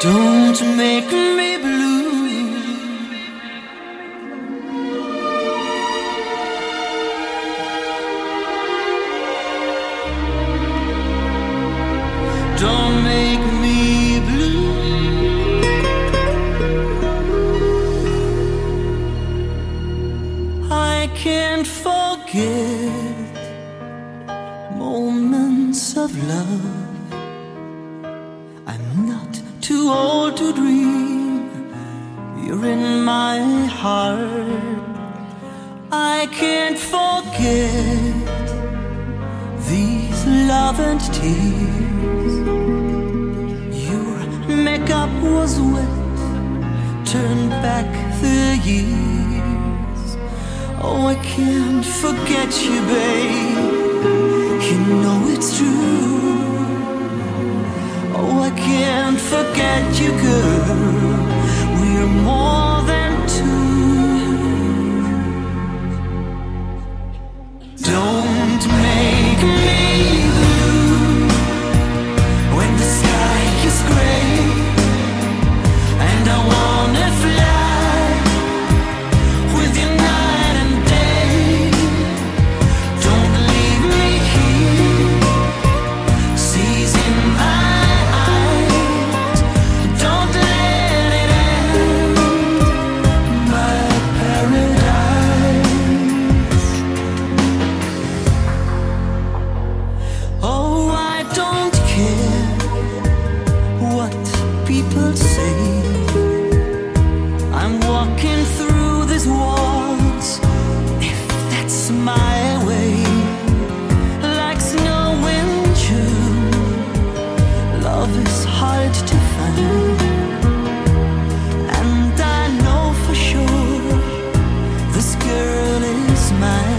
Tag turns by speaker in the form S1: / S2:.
S1: Don't make me blue. Don't make me blue. I can't forget moments of love. I'm too old to dream. You're in my heart. I can't forget these love and tears. Your makeup was wet, turned back the years. Oh, I can't forget you, babe. You know it's true. You, girl. People say. I'm walking through these walls if that's my way. Like snow in June, love is hard to find. And I know for sure this girl is mine.